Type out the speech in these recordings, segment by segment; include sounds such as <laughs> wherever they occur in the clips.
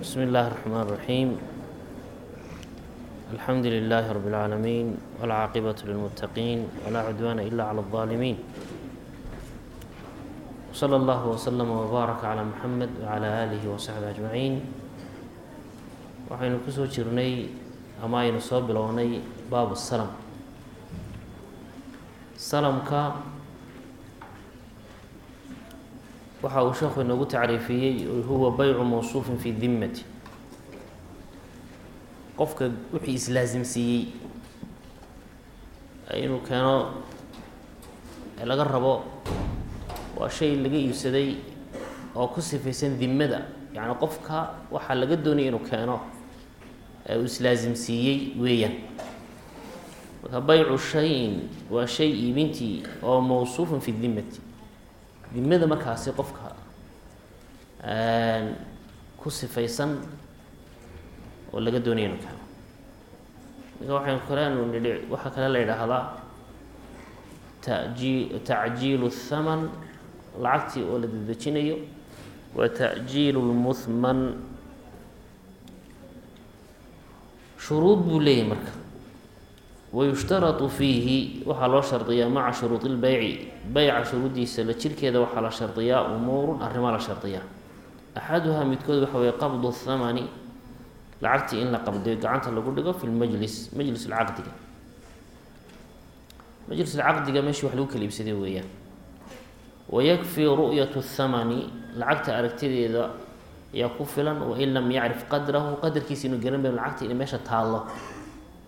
بسم الله الرحمن الرحيم الحمد لله رب العالمين والعاقبة للمتقين ولا عدوان إلا على الظالمين وصلى الله وسلم وبارك على محمد وعلى آله وصحبه أجمعين waxaynu kusoo jirnay ama aynu soo bilownay baabu salam salamka waxa uu sheekhu inoogu tacriifiyey huwa baycu mawsuufin fi dimmati. Qofka wixii islaasimsiiyey inuu keeno laga rabo waa shay laga iibsaday oo ku sifaysan dimmada. Yacni qofka waxaa laga doonaya inuu keeno ee uu islaasimsiiyey weeyaan. Marka baycu shayin waa shay iibintii oo mawsuufun fi dimmati dimada markaasi qofka ku sifaysan oo laga doonaya inu keeno marka waxaynu kaleenu nidhi waxaa kale la yidhaahdaa taji tacjiilu thaman lacagtii oo la dedejinayo wa ta'jiilu lmuhman shuruud buu leeyahay marka wayushtaratu fiihi waxaa loo shardiyaa maca shuruudi lbeyci beyca shuruuddiisa la jirkeeda waxaa la shardiyaa umuurun arrimaa la shardiyaa axaduhaa midkood waxa weye qabdu thamani lacagtii in la qabdiyo gacanta lagu dhigo fi lmajlis majlis lcaqdiga majlis lcaqdiga meeshii wax lagu kala iibsaday weeyaan wayakfii ru'yatu thamani lacagta aragtideeda ayaa ku filan wain lam yacrif qadrahu qadarkiisa inuu garan ba lacagta inay meesha taallo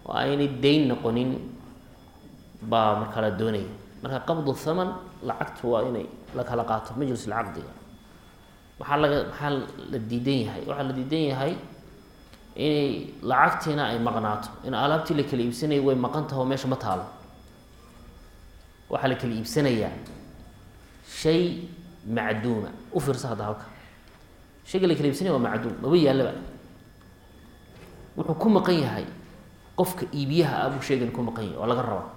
oo aynay dayn noqonin baa markaa la doonaya marka qabdu thaman lacagtu waa inay la kala qaato majlis lcaqdiga maxaa laga maxaa la diidan yahay waxaa la diidan yahay inay lacagtiina ay maqnaato. In alaabtii la kala iibsanaya way maqan taho meesha ma taalo. Waxaa la kala iibsanayaa shay macduuma. U fiirsa hadda halka. Shayga la kala iibsanaya waa macduum maba yaallaba wuxuu ku maqan yahay qofka iibiyaha ah buu sheegan ku maqan yahay oo laga rabaa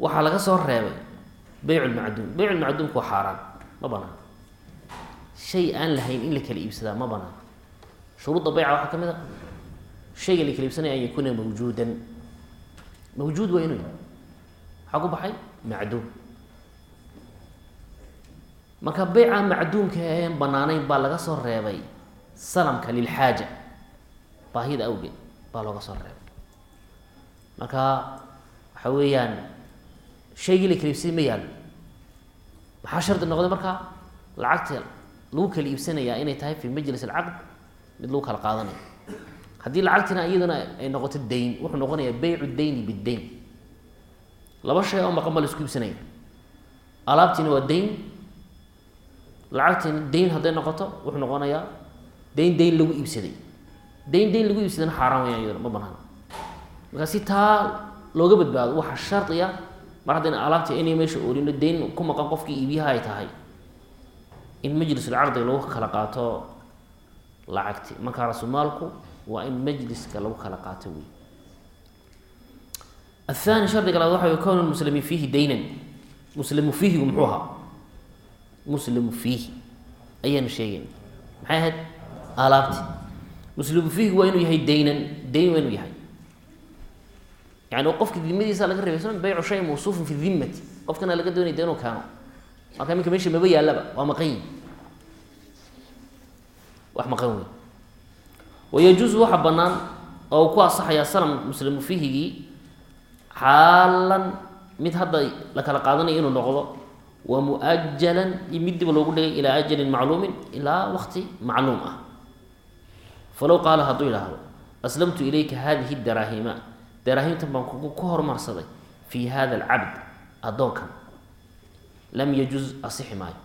waxaa laga soo reebay beycu lmacduum beycu lmacduumku waa xaaraan. Ma banaan. Shay aan lahayn in la kala iibsadaa ma banaan. Shuruudda beyca waxaa ka mid a shayga la kala iibsanaya an yakuuna mawjuudan. Mawjuud waa inuu yahay. Maxaa ku baxay? Macduum. Marka beyca macduumka een banaanayn baa laga soo reebay salamka lilxaaja baahida awgeed baa looga soo reebay. Marka waxa weeyaan shaygii la kala iibsaday ma yaallo. Maxaa shardi noqday markaa lacagta lagu kala iibsanayaa inay tahay fi majlis alcaqd mid lagu kala qaadanayo. Haddii lacagtina iyaduna ay noqoto dayn wuxuu noqonayaa beycu dayni bidayn laba shay oo maqan ba la isku iibsanaya alaabtiina waa dayn lacagtiina dayn hadday noqoto wuxuu noqonayaa dayn dayn lagu iibsaday dayn dayn lagu iibsadana xaaraan wayaan iyaduna ma banaana markaa si taa looga badbaado waxaa shardiya mar haddayna alaabta inay meesha oolino dayn ku maqan qofkii iibiyaha ay tahay. In majlisulcaqdiga lagu kala qaato lacagti. Markaa rasumaalku waa in majliska lagu kala qaato wey athani shardiga labaad waxa wy kownu muslimi fiihi daynan muslimu fiihigu muxuu ahaa? Muslimu fiihi. Ayaanu sheegayna maxay ahayd? Alaabti muslimu fiihigu waa inuu yahay daynan dayn waa inuu yahay. Yani qofka dimadiisa laga rabay sl baycu shay mawsuufun fi dimmati. Qofkana laga doonaya de inuu marka iminka meesha maba yaallaba waa maqan wax maqan wey wayajuusu waxa banaan oo ku asaxayaa salam muslimu fiihigii xaalan mid hadda la kala qaadanayo inuu noqdo wa muajalan mid diba loogu dhigay ilaa ajalin macluumin ilaa waqti macluum ah falow qaala hadduu idhaahdo aslamtu ilayka hadihi daraahima. Daraahimtan baan kugu ku hormarsaday fii hada alcabd addoonkan. Lam yajuz asixi maayo.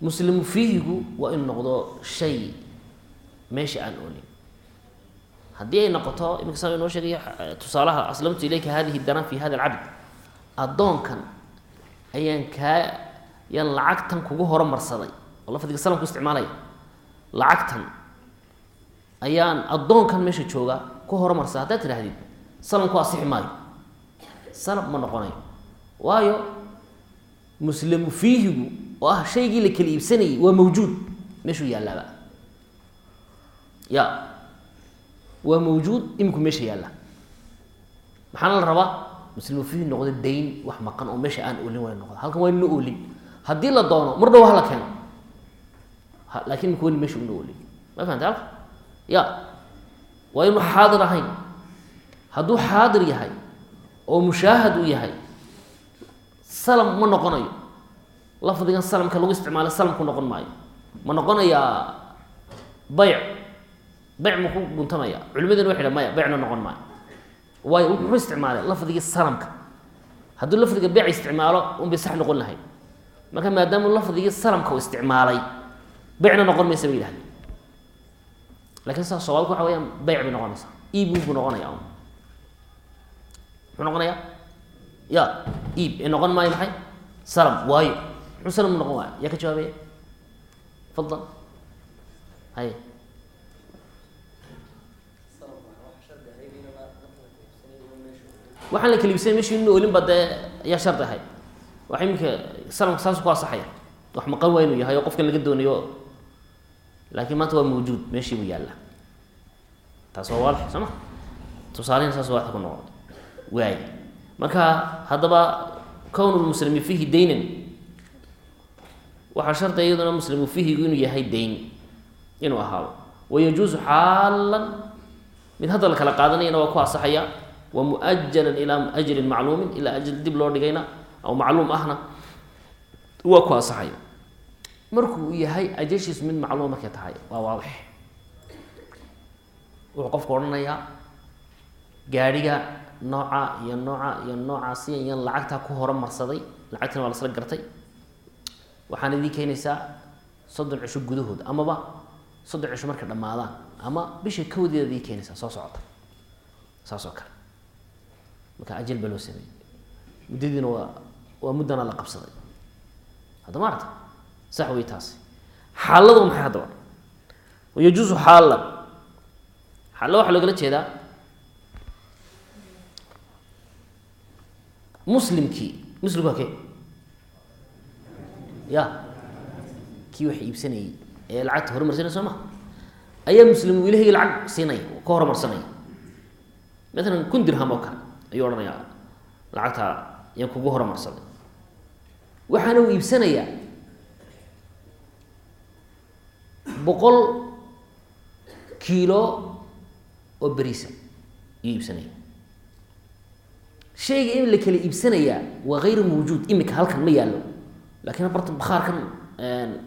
Muslimu fiihigu waa inuu noqdo shay meesha aan oolin haddii ay noqoto iminka saa inoo sheegay tusaalaha aslamtu ilayka hadihi daraan fi hada alcabd. Addoonkan ayaan kaa yaan lacagtan kugu horumarsaday oo lafdiga salamku isticmaalaya lacagtan ayaan addoonkan meesha jooga ku horumarsaday haddaad tidhahdid salamku asixi maayo. Salam ma noqonayo waayo muslimu fiihigu oo ah shaygii la kala iibsanayay waa mawjuud. Meeshuu yaalaaba ya waa mawjuud iminku meesha yaalla maxaana la rabaa? Muslimu fihi noqdo dayn wax maqan oo meesha aan oolin waa noqda. Halkan waa ina oolin. Haddii la doono mar dhow hala keeno laakiin imika weli meesha una oolin ma fahamta halka ya waa inu xaadir ahayn hadduu xaadir yahay oo mushaahad uu yahay salam ma noqonayo lafdigan salamka lagu isticmaala salamku noqon maayo ma noqonayaa bayc bayc ma ku guntamaya culimadina waxay dhaha maya baycna noqon maayo waayo wuxuu isticmaalay lafdigii salamka hadduu lafdiga beyc isticmaalo un bay sax noqon lahayd marka maadaama lafdigii salamka uu isticmaalay beycna noqon maysa bay yidhahdeen laakiin sa sawabka waxa weyaan beyc bay noqonaysaa iib buu noqonaya muxuu noqonayaa ya iib ee noqon maayo maxay salam waayo muxuu salam noqon waayo yaa ka jawaabaya fadal hay waxaan la kaliibsanay meshi ina olin ba dee ayaa shardi ahayd wax iminka salamka saas ku asaxaya wax maqan waa inuu yahay oo qofkan laga doonayo laakiin maanta waa mawjuud meeshii buu yaalla taas waa waadix soo saas waadix ku noqon waay marka haddaba kown lmuslimi fiihi daynan waxaa shardiga iyaduna muslimu fiihigu inuu yahay dayn inuu ahaado wayajuusu xaalan mid hadda la kala qaadanayana waa ku asaxaya wa ilaa ajalin macluumin ilaa ajal dib loo dhigayna aw macluum ahna waa ku asaxaya markuu yahay ajashiisu mid macluum markay tahay. Waa waadix wuxuu qofku odhanayaa gaadhiga nooca iyo nooca iyo noocaasi iyan lacagtaa ku horumarsaday lacagtina waa lasla gartay. Waxaana idii keenaysaa soddon cisho gudahood amaba soddon cisho markay dhammaadaan ama bisha kawdeeda idii keenaysaa soo socota. Saas kale marka ajal baa loo sameeyey. Muddadiina waa waa muddana la qabsaday. Hadda ma arta sax wey taasi. Xaaladu maxay haddaba wayajuusu xaalan. Xaalla waxaa loogala jeedaa? Muslimkii muslimku waa kee? Ya kii wax iibsanayey ee lacagta horumarsanay soo ma? Ayaa muslim ilahaygi lacag siinaya ka horumarsanaya maalan kun dirham oo kale ayuu odhanayaa. Lacagtaa yaan kugu horumarsaday waxaana uu iibsanayaa boqol kiilo oo beriisa ayuu iibsanaya shayga in la kala iibsanayaa waa hayru mawjuud imika halkan ma yaallo. Lakin barta bakhaarkan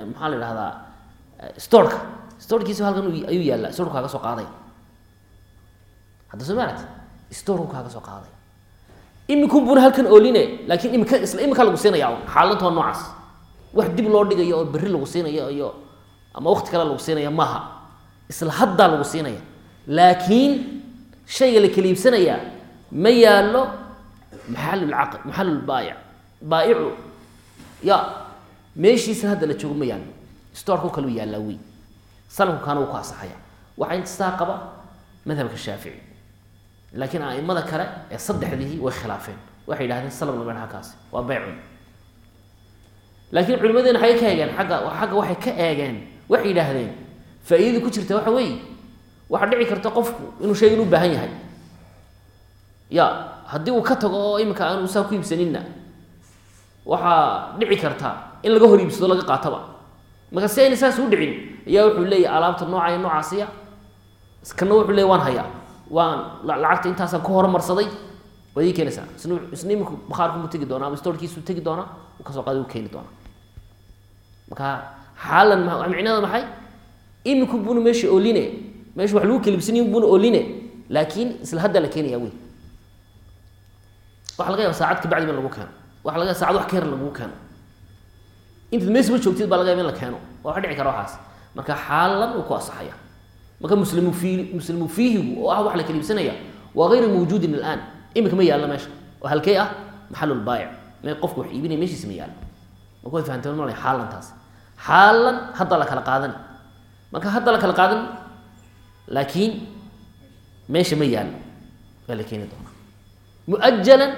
maxaa la idhahdaa storeka storkiisa halkan ayuu yaalla storku kaaga soo qaaday. Hadda soo maarati storku kaaga soo qaaday. Imikun buna halkan ooline laakiin imika isla imika lagu siinaya waa noocaas. Wax dib loo dhigayo oo berri lagu siinayo iyo ama wakti kale lagu siinaya maaha. Isla haddaa lagu siinaya. Laakiin shayga la kala iibsanayaa ma yaallo maxalulcaqd maxalulbaayic baayicu ya meeshiisa hadda la joogo ma yaallo. Storku kalu yaallaa wey salamku kaana wuu ku asaxaya waxaa intistaa qaba madhabka shaafici. Laakiin aimada kale ee saddexdihii way khilaafeen. Waxay yidhahdeen salam lama dhaha kaasi waa beycun laakiin culimadeena xagay ka eegeen agga xagga waxay ka eegeen waxay yidhaahdeen faa-idadii ku jirta waxa weeye waxaa dhici karta qofku inuu shaygan u baahan yahay. Ya haddii uu ka tago oo iminka aanu saa ku iibsaninna waxaa dhici karta in laga hor iibsado laga qaataba. Marka si ayna saas u dhicin ayaa wuxuu leeyahy alaabta nooca iyo noocaasiya kana wuxuu leey waan hayaa. Waan lacagta intaasaan ku horumarsaday waad keenaysaa isna iminku bakhaarkumuu tegi doona ama storkiisuu tegi doona uu ka soo qaada u keeni doona marka xaalan ma maxay? Iminku buna meesha ooline meesha wax lagu kelibsany buna ooline laakiin isla haddaa la keenaya wey waxa laga yaba saacad kabacdi ba lagu keeno waxa laga yaba sacad wax ka yar lagugu keeno. Intaad meesba joogtid baa laga yaba in la keeno. Waa wax dhici kara waxaas. Marka xaalan uu ku asaxaya marka muslimu fii muslimu fiihigu oo ah wax la kala iibsanaya waa hayru mawjuudin alaan. Imika ma yaallo meesha. Oo halkey ah maxalulbaayic me qofku wax iibinaya meeshiisa ma yaallo. Marka way fahamteen mal xaalantaas xaalan hadda la kala qaadan marka hadda la kala qaadan laakiin meesha ma yaallo waa la keeni doonaa muajalan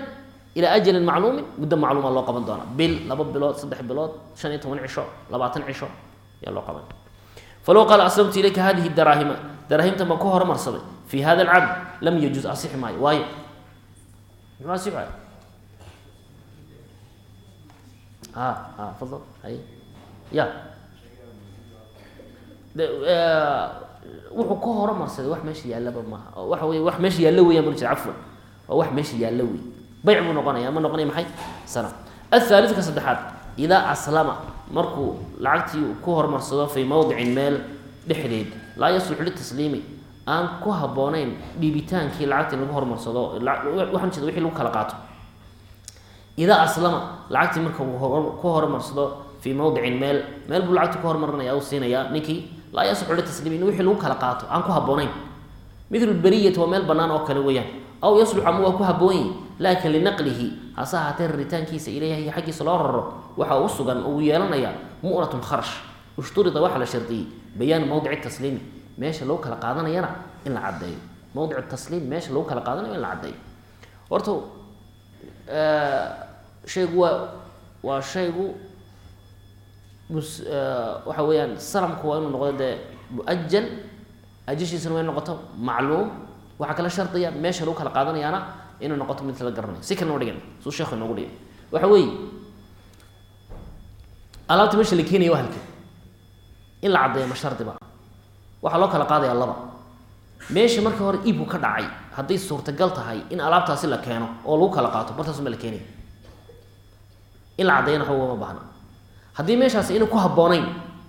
ilaa ajalin macluumin muddo macluuma loo qaban doona bil laba bilood saddex bilood shan iyo toban cisho labaatan cisho ayaa loo qaban falow qaala aslamtu ilayka hadihi daraahima daraahimtan baan ku horumarsaday fi hada alcabd lam yajuz asixi maayo waayo muxuu asixaya a a fadal hay ya. Wuxuu ka horumarsaday wax meesha yaallaba maaha oo waxa wey wax meesha yaallo weeyaan buu jira cafwan. Waa wax meesha yaallo wey bayc buu noqonaya ma noqonaya maxay? Sana. Athaalidka saddexaad. Idaa aslama markuu lacagtii ku horumarsado fii mowdicin meel dhexdeed laa yaslux litasliimi. Aan ku habboonayn dhiibitaankii lacagta in lagu horumarsado waxaan jeeda wixii lagu kala qaato. Idaa aslama lacagtii marka ku horumarsado fii mowdicin meel meel buu lacagtii ku horumarinaya u siinaya ninkii laa yaslixu litasliimi in wixii lagu kala qaato aan ku habboonayn mithlu lberiyati waa meel bannaan oo kale weeyaan aw yaslux ama waa ku habboonyi laakin linaqlihi hase ahaatee raritaankiisa ilayhi xaggiisa loo raro waxaa u sugan uu yeelanayaa mu'natun kharash ushturida waxaa la shardiyey bayaanu mowdici tasliimi meesha lagu kala qaadanayana in la caddeeyo mowdic tasliim meesha lagu kala qaadanayo in la caddeeyo horta shaygu waa waa shaygu waxa weeyaan salamku waa inuu noqdo dee mu'ajal ajashiisana waa inu noqoto macluum. Waxaa kala shardiya meesha lagu kala qaadanayaana inay noqoto mid la garanayo si kalena dhigan suu sheekhu inoogu dhigay waxa weeye alaabta meesha la keenaya waa halkee in la caddeeyo ma shardiba waxaa loo kala qaadaya laba. Meesha markii hore iibku ka dhacay hadday suurtagal tahay in alaabtaasi la keeno oo lagu kala qaato bartaasuma la keenaya in la caddeeyana waxba uma baahna haddii meeshaasi inay ku habboonayn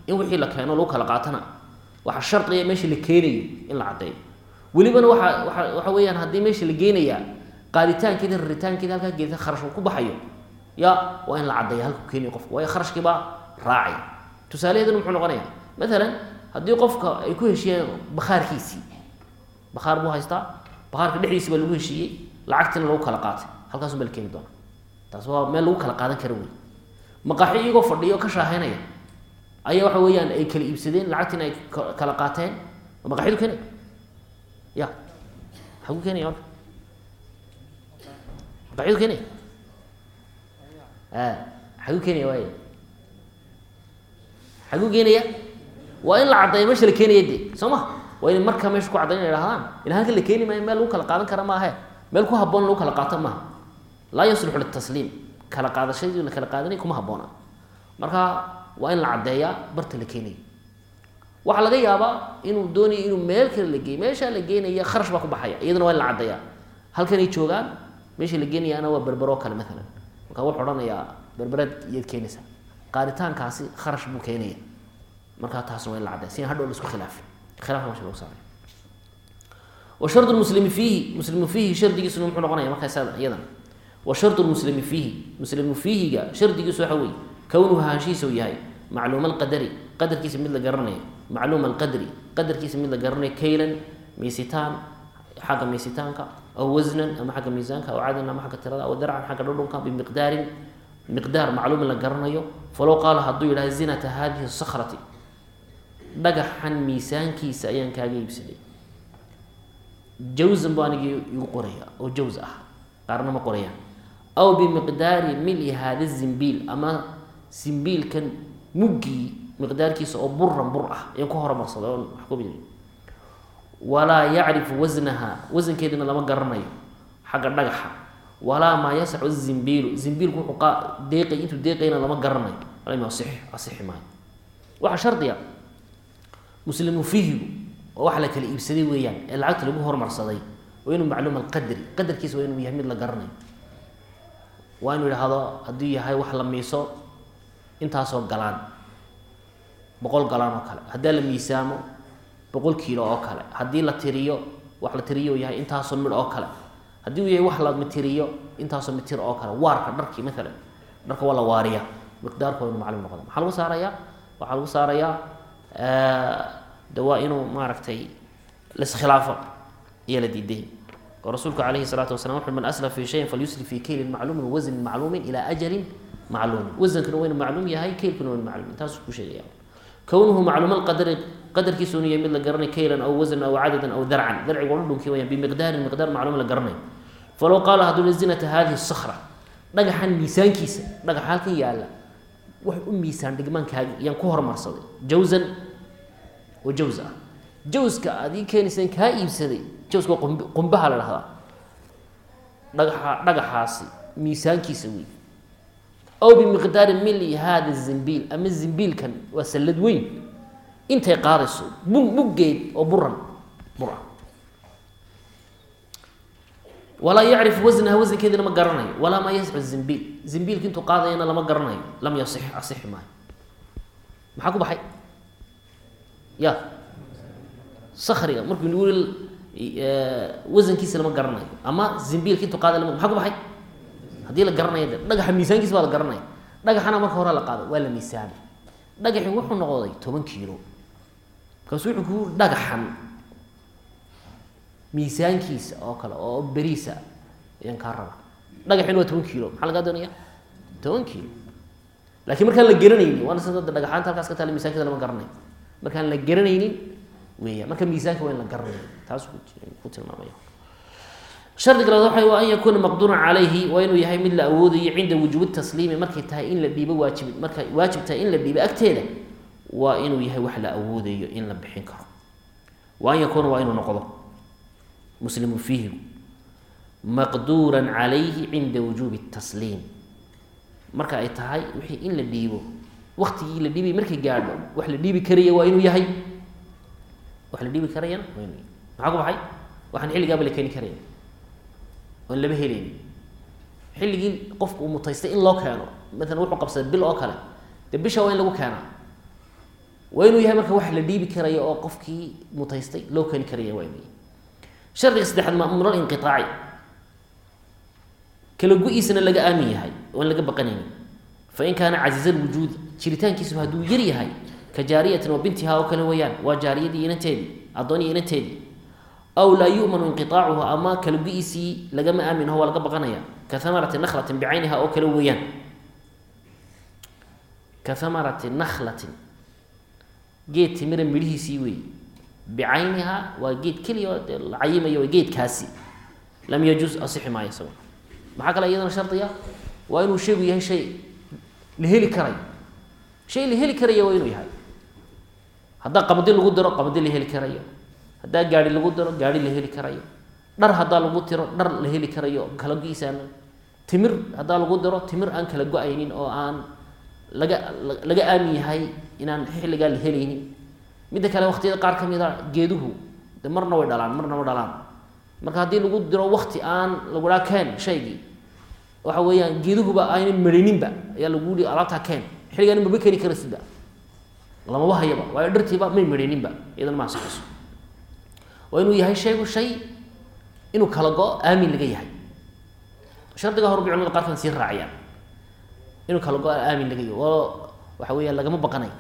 in wixii la keeno lagu kala qaatana waxaa shardiya meesha la keenayo in la caddeeyo. Welibana waxa waa waxa weeyaan haddii meesha la geenayaa qaaditaankeeda raritaankeeda halkaa geeta kharash uu ku baxayo ya waa in la caddeeya halku keeniyo qofka waayo kharashkiibaa raacay. Tusaalaheeduna muxuu noqonaya maalan haddii qofka ay ku heshiiyeen bakhaarkiisii bakhaar buu haystaa bakhaarka dhexdiisi baa lagu heshiiyey lacagtina lagu kala qaatay halkaasun baa la keeni doona taas waa meel lagu kala qaadan kara wey maqaaxi iyagoo fadhiyo ka shaaheynaya. Ayaa waxa weeyaan ay kala iibsadeen lacagtina ay kala qaateen. Maqaxidu keenay? Ya. Maxaa ku keenaya marka maqaxidu keenaya a maxaa ku keenaya waay ku keenaya? Waa in la caddeeyo meesha la keenaya de soo ma? Waa in markaa meesha ku caddayn inay dhahdaan ila halka la keeni maayo meel lagu kala qaadan kara maahe meel ku habboon lagu kala qaato maaha. Laa yasluxu litasliim kala qaadashadii la kala qaadanay kuma habboona marka waa in la caddeeyaa barta la keenayo waxaa laga yaabaa inuu doonayo inuu meel kale la geeyo meeshaa la geenaya kharash baa ku baxaya iyadana waa in la caddeeyaa. Halkanay joogaan meesha la geenayaana waa berberoo kale maalan marka wuxuu odhanayaa berbereed iyaad keenaysaa qaaditaankaasi kharash buu keenaya markaa taasna waa in la caddeeya si hadhow la isku khilaafin. Khilaafka meesha lagu saaray wa shardu lmuslimi fiihi muslimu fiihi shardigiisuna muxuu noqonaya markaa iyadana wa shardu lmuslimi fiihi muslimu fiihiga shardigiisu waxa weeye kownuhu haanshiisa uu yahay macluuma alqadari. Qadarkiisa mid la garanayo macluuma alqadri qadarkiisa mid la garanayo kaylan miisitaan xagga miisitaanka aw wasnan ama xagga miisaanka aw cadan ama xagga tirada aw darcan xagga dhudhunka bimiqdaarin miqdaar macluumin la garanayo. Falow qaala hadduu yidhaha zinata hadihi sakrati dhagaxan miisaankiisa ayaan kaaga iibsaday. Jawsan buu anigii igu qoraya oo jaws ah. Qaarna ma qorayaan aw bimiqdaari mili hada zimbiil ama zimbiilkan muggii miqdaarkiisa oo buran bur ah ayaan ku horumarsaday oon wax ku walaa yacrifu wasnaha wasankeeduna lama garanayo xagga dhagaxa walaa maa yasacu zimbiilu zimbiilku wuxuu qa deeqay intuu deeqayna lama garanayo asix asixi maayo waxaa shardiga muslimu fihigu oo wax la kala iibsaday weeyaan ee lacagta lagu horumarsaday waa inuu macluum alqadri qadarkiisa waa inuu yahay mid la garanayo waa inuu idhaahdo hadduu yahay wax la miiso intaasoo galaan boqol galaan oo kale. Haddii la miisaamo boqol kiilo oo kale. Haddii la tiriyo wax la tiriyo yahay intaasoo midh oo kale. Haddii uu yahay wax la mitiriyo intaasoo mitir oo kale. Waarka dharkii maalan dharka waa la waariya miqdaarku waa inu noqda maxaa lagu saarayaa? Waxaa lagu saarayaa de inuu maaragtay laskhilaafo ayaa la diiday oo rasuulku calayhi salaatu wasalaam wuxu man asla fi shayin falyusli fi kaylin macluumin wasnin macluumin ilaa ajalin macluumin wasankuna waa inu macluum yahay kaylkuna waa inu macluum. Taasuu ku sheegaya. Kownuhu macluum alqadari qadarkiisu inu yahay mid la garanay kaylan aw wasnan aw cadadan aw darcan. Darciga waa dhudhunkii wayaan bimiqdaarin miqdaar macluum la garanayo falow qaala hadduu zinata hadihi sakra dhagaxan miisaankiisa dhagaxa halkan yaalla wax u miisaan dhigmaankaagi yaan ku hormarsaday. Jawsan oo jaws ah. Jawska aad ii keenaysaan kaa iibsaday jawska waa qumb qumbaha la dhahdaa dhagaxa dhagaxaasi miisaankiisa wey aw bimiqdaari mili hada zimbiil ama zimbiilkan waa sallad weyn. Intay qaadayso bug oo buran bur ah walaa yacrif wasnaha wasankeedina ma garanayo. Walaa maa yascu zimbiil zimbiilka intuu qaadayana lama garanayo. Lam yasix asixi maayo. Maxaa ku baxay? Ya sakriga markuu nagu wasankiisa lama garanayo. Ama zimbiilka intuu qaaday lama maxaa ku baxay? Haddii la garanayo de dhagaxa miisaankiisa baa la garanaya dhagaxana marka hore la qaado waa la miisaamay. Dhagaxi wuxuu noqday toban kiilo. Markaasu wuxuu ku dhagaxan. Miisaankiisa oo kale oo beriisa ayaan kaa raba dhagaxina waa toban kiilo. Maxaa lagaa doonaya toban kiilo. Laakiin markaan la garanaynin waana sida da dhagaxaanta halkaas ka taala miisaankeeda lama garanayo. Markaan la garanaynin weya marka miisaanka waa in la garanayo. Taas ku tilmaamaya shardiga labaad waxa waa an yakuuna maqduuran calayhi waa inuu yahay mid la awoodayo cinda wujuubi tasliimi. Markay tahay in la dhiibo waajib markay waajib tahay in la dhiibo agteeda waa inuu yahay wax la awoodayo in la bixin karo. Wa an yakuuna waa inuu noqdo muslimu fiihi. Maqduuran calayhi cinda wujuubi tasliim. Marka ay tahay wixii in la dhiibo waktigii la dhiibay markay gaadho wax la dhiibi karaya waa inuu yahay wax la dhiibi karayana waa maxaa ku baxay? Waxaan xilligaaba la keeni karaya oon lama helaynin xilligii qofku uu mutaystay in loo keeno maalan wuxuu qabsaday bil oo kale dee bisha waa in lagu keenaa. Waa inuu yahay marka wax la dhiibi karaya oo qofkii mutaystay loo keeni karaya waa inuu yahay shardiga saddexaad maamuural inqiaaci kala go-iisana laga aamin yahay oon laga baqanaynin fain kaana casiiza lwujuudi jiritaankiisu hadduu yar yahay ka jaariyatin wa bintihaa oo kale weeyaan waa jaariyadii inanteedii addoonii inanteedii aw laa yu'manu inqiaacuhu ama kala go-iisii lagama aamin aho waa laga baqanaya ka hamarati nakhlatin bicayniha oo kale weeyaan ka hamarati nakhlatin geed timira midhihiisii wey bicayniha waa geed keliya la cayimayo geedkaasi lam yajuz asixi maayo isago maxaa kale iyadana shardiga waa inuu shaygu yahay shay la heli karayo shay la heli karaya waa inuu yahay haddaa qabdi lagu diro qabdi la heli karayo. Haddaa gaari lagu diro gaari la heli karayo. Dhar haddaa lagu tiro dhar la heli karayo kala go-iisaan timir haddaa lagu diro timir aan kala go'aynin oo aan laga laga aamin yahay inaan xilligaa la helaynin. Midda kale waqtiyada qaar ka mid geeduhu de marna way dhalaan marna ma dhalaan. Marka haddii lagu diro wakti aan laguhaa keen shaygii waxa weeyaan geeduhuba ayna marhininba ayaa lagu i alaabtaa keen xilligaani maba keeni karasiba lamaba hayaba waayo dhartiiba may marhininba iyadan ma ansaxayso waa inuu yahay shaygu shay inuu kala go-o aamin laga yahay. Shardiga hore bay qaarkan sii raaciyaan inuu kala go-o aamin laga yahay. Oo waxa weeyaan lagama baqanay.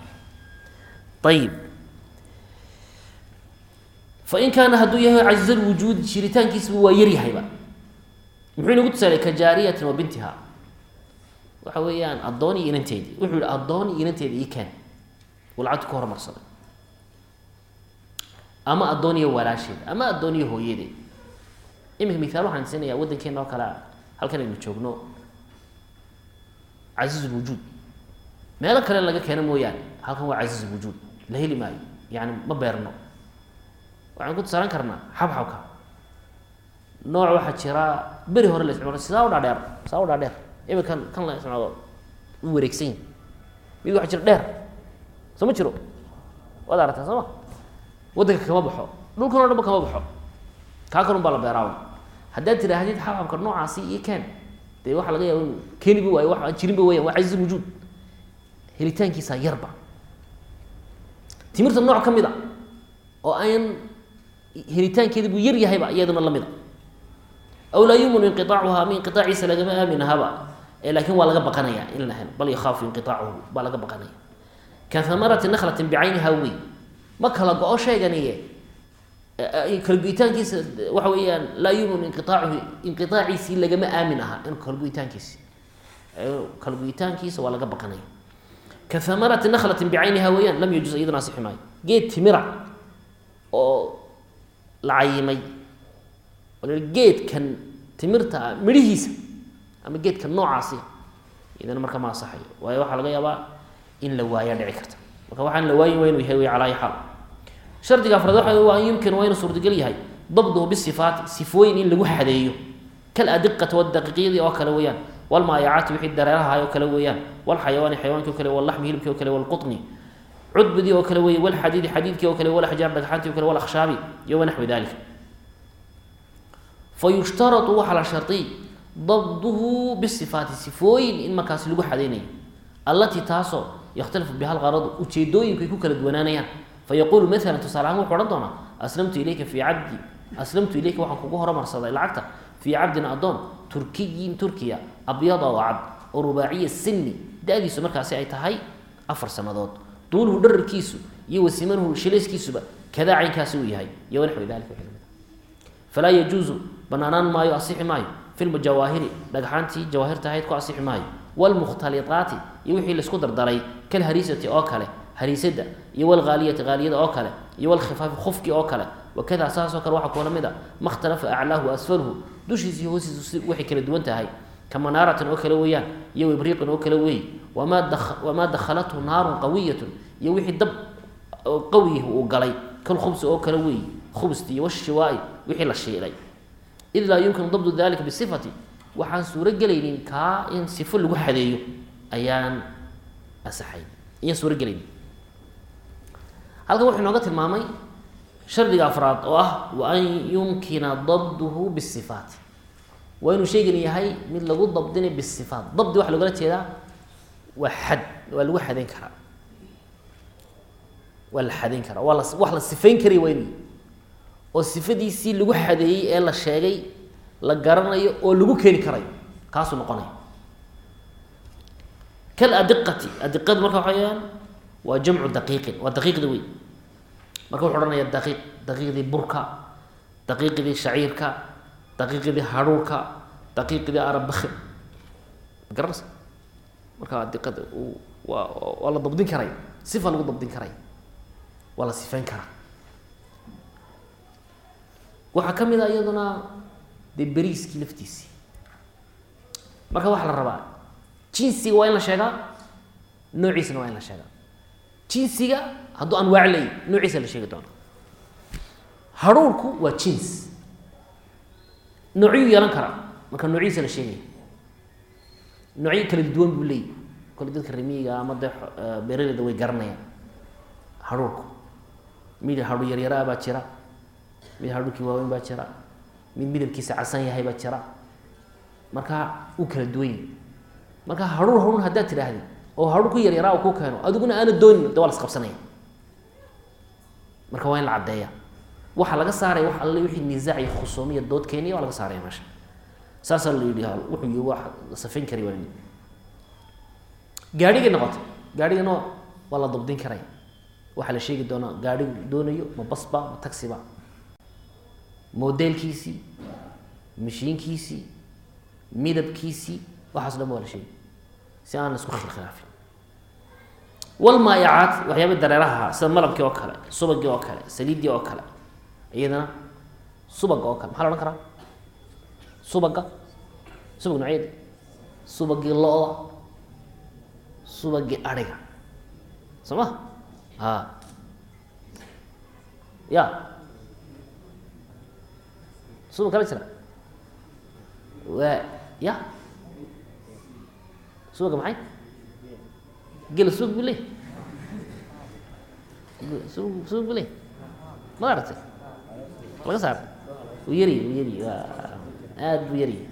Ayib fain kaana hadduu yahay caziiz lwujuudi jiritaankiisba waa yaryahayba muxuu inagu tusaalay ka jaariyatin wa bintiha waxa weeyaan addoon iyo inanteedii wuxuu yihi addoon iyo inanteedi ii keen uu lacagta ku hormarsaday. Ama addoon iyo walaasheed ama addoon iyo hooyadeed iminka mithaal waxaan siinayaa waddankeena oo kale a halkan aynu joogno. Casiiz lwujuud meelo kale laga keeno mooyaane halkan waa casiiz lwujuud la heli maayo yani ma beerno. Waxaan ku tusaalan karnaa xabxabka nooc waxaa jira beri hore la isticmaalo sidaa u dhaadheer sidaa u dhaadheer. Iminkan kan la isticmaalo u wareegsan yahi mid waxaa jira dheer soo ma jiro. Waad aragtaa soo ma waddanka kama baxo. Dhulkan o ba kama baxo. Kaa kalun baa la beeraawa haddaad tidhaahdid xabxabka noocaasi iyo keen dee waxaa laga yaaba waayo wax aan jirinba weyan waa casiiz wujuud helitaankiisa yarba timirta nooc ka mid a oo aan helitaankeeda buu yar yahayba iyaduna lamida aw laa yuminu inqiaacuha ama inqiaaciisa lagama aamin ahaba laakiin waa laga baqanaya in la helo. Bal yakhaafu inqiaacuhu baa laga baqanaya ka hamarati nakhlatin bicayniha wey ma kala go-o sheeganiye? Kala go-itaankiisa waxa weeyaan laa yuminu inqiaacuhu inqiaaciisii lagama aamin aha in kala go-itaankiisi kala go-itaankiisa waa laga baqanaya ka hamarati nakhlatin bicayniha weeyaan lam yajuz iyaduna asixi maayo geed timira oo la cayimay geedkan timirta midhihiisa ama geedka noocaasi idana marka ma asaxayo waayo waxaa laga yaabaa in la waaya dhici karta. Marka waxaan la waayin waa inuu yahay wey calaa ayi xaal. Shardiga afraad waxa waa an yumkin waa inuu suurtagal yahay dabduhu bisifaati sifooyin in lagu xadeeyo. Kal adiqati wadaqiiqyadii oo kale weeyaan. Walmaayacaati wixii dareeraha oo kale weeyaan. Walxayawaani xayawaanki o kale walaxmi hilibkii o kale walqutni cudbidii oo kale weeye walxadiidi xadiidkii oo kale walaxjaar dhagxaantii o kale walakhshaabi iyo wanaxwi dalika fa yushtaratu waxaa la shardiy dabduhu bisifaati sifooyin in markaas lagu xadeynayo. Allatii taasoo yakhtalifu biha lqaradu ujeedooyinku ay ku kala duwanaanayaan fa yaquulu maalan tusaale ahaan wuxu odhan doonaa aslamtu ilayka fii cabdi aslamtu ilayka waxaan kugu horumarsaday lacagta fii cabdin addoon turkiyin turkiya abyada oo cad oo rubaaciya sinni da-diisu markaasi ay tahay afar sanadood duuluhu dhararkiisu iyo wasimanuhu shilayskiisuba kadaa caynkaasi uu yahay iyo wanaxwi dalika falaa yajuusu banaanaan maayo asixi maayo fi lmujawaahiri dhagxaantii jawaahirta ahayd ku asixi maayo wlmukhtaliaati iyo wixii la isku dardaray kalhariisati oo kale hariisada iyo wlhaaliyati haaliyada oo kale iyo wlkhifaafi khufki oo kale. Wakada saasoo kale waxaa kuula mid a makhtalafa aclaahu waasfalhu dushiisi iyo hoostiisu waxay kala duwan tahay. Ka manaaratin oo kale weeyaan iyo wibriiqin oo kale weey. Wamaa dakhalathu naarun qawiyatun iyo wixii dab qawi uu galay kalkhubsi oo kale weey. Khubsti iyo washiwaai wixii la shiilay. Id yumkinu dabdu dalika bisifati waxaan suuro gelaynin kaa in sifo lagu xadeeyo ayaan asaxayn ayaan suuro gelaynin halkan wuxuu inooga tilmaamay shardiga afraad oo ah wa an yumkina dabduhu bisifaati waa inuu shaygan yahay mid lagu dabdinay bisifaat. Dabdi waxa logala jeedaa waa xad waa lagu xadeyn karaa. Waa la xadeyn karaa. Waa la wax la sifayn karaya waa inuu oo sifadiisii lagu xadeeyey ee la sheegay la garanayo oo lagu keeni karayo. Kaasuu noqonaya kal adiqati adiqadu marka waxa weyaan waa jamcu daqiiqin waa daqiiqda wey marka wuxu ohanaya daqiiq daqiiqdii burka daqiiqdii shaciirka daqiiqdii hadhuurka daqiiqdii arabakhi ma garanaysa marka adiqada waa waa la dabdin karaya sifa lagu dabdin karaya waa la sifayn karaa waxaa ka mid a iyaduna dee beriiskii laftiisii marka waxaa la rabaa jinsiga waa in la sheegaa? Noociisana waa in la sheegaa. Jinsiga hadduu anwaac leey la sheegi doona hadhuurku waa jins. Noocyuu yeelan karaa marka noociisa la sheegaya noocyo kala duwan buu leeyay kole dadka remiiga ama dee beeraleyda way garanayaan. Hadhuurku mid hadhuur yaryaraa baa jira. Mid hadhuurkii waaweyn baa jira. Mid midabkiisa casan yahay baa jira. Marka uu kala duwan yahy marka hadhuur hadhuur haddaad tidhaahdi oo hadhuur ku yaryaraa ku keeno adiguna aana doonin de waa la isqabsanaya marka waa in la caddeeya. Waxaa laga saaraya wax alle wixii nisaac iyo khusuumiya dood keeniya waa laga saaraya meesha. Saasaa la yidhi wuxuu yi wax la safayn kari waa gaadhigay noqotay. Gaadhigana waa la dabdin karaya waxaa la sheegi doonaa gaadhigu doonayo ma basba ma taxiba modelkiisii mashiinkiisii midabkiisii waxaaso dhan waa la sheegi si aan la isku khilkhilaafin walmaayacaat waxyaaba dareeraha sida malabkii oo kale subagii oo kale saliiddii oo kale iyadana subaga oo kale maxaa la odhan karaa? Subaga subag noocyada subagii lo-da subagii ariga soo ma? A ya subag kala jira? Waa ya subaga maxay? Gela subag bu ley subag subag bu ley ma aragtay? Laga saar uu yary uu yary waa aada buu yaryahay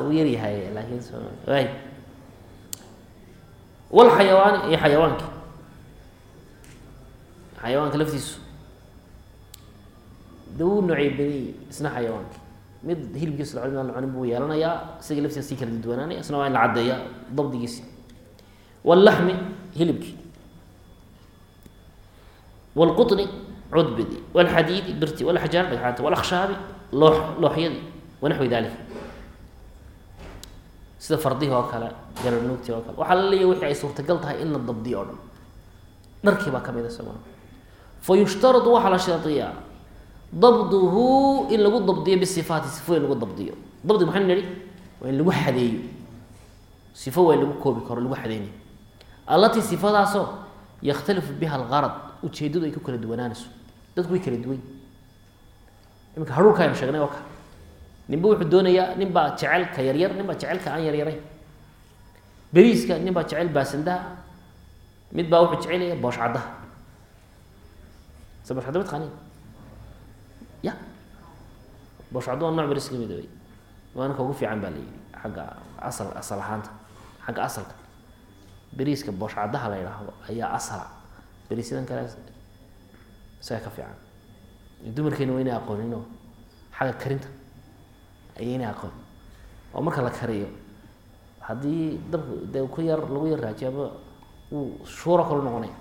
uu yaryahay laakin s way walxayawaani iyo xayawaanka laftiisu. De wuu noocey isna xayawaanki mid hilibkiisa la cuni maan la cunin buu yeelanayaa isaga laftiisa sii kala duwanaanaya isna waa in la caddeeya dabdigiisi wاlaxmi hilibki wاlquطni cudbidi wاlxadiidi birti wاlaxjaar dhagxaanta wاlakshaabi loo looxyadii wanaxwi dalik sida fardihi oo kale garanuugti oo kale waxaa la leeyahy wixii ay suurtagal tahay in la dabdiyo o dhan dharkii baa kamid a sooma fa yushtaradu waxaa la shardiyaa dabduhu in lagu dabdiyo bisifaati sifooyin lagu dabdiyo. Dabdi maxaynu nihi waa in lagu xadeeyo. Sifo waa in lagu koobi karo lagu xadeynayo allatii sifadaasoo yakhtalifu biha algarad ujeedadu ay ku kala duwanaanayso. Dadku way kala duwan. Iminka haruurka aynu sheegnay oo kale ninba wuxuu doonayaa nin baa jecel ka yaryar nin baa jecel ka aan yaryarayn beriiska nin jecel baasandaha mid baa wuxuu jecelaya boosh caddaha se boosh cadda ma taqaaniin ya. Boosh cadda waa nooc beriis ka mida wey waa ninka ugu fiican baa la yidhi xagga asal asal ahaanta xagga asalka. Beriiska boosh caddaha la yidhaahdo ayaa asala beriisyadan kale isaga ka fiican. Dumarkeena waa inay aqooninoo xagga karinta ayaynay aqoon oo marka la kariyo haddii dabka de ku yar lagu yar raajiyo ama uu shuuro kalu noqonaya.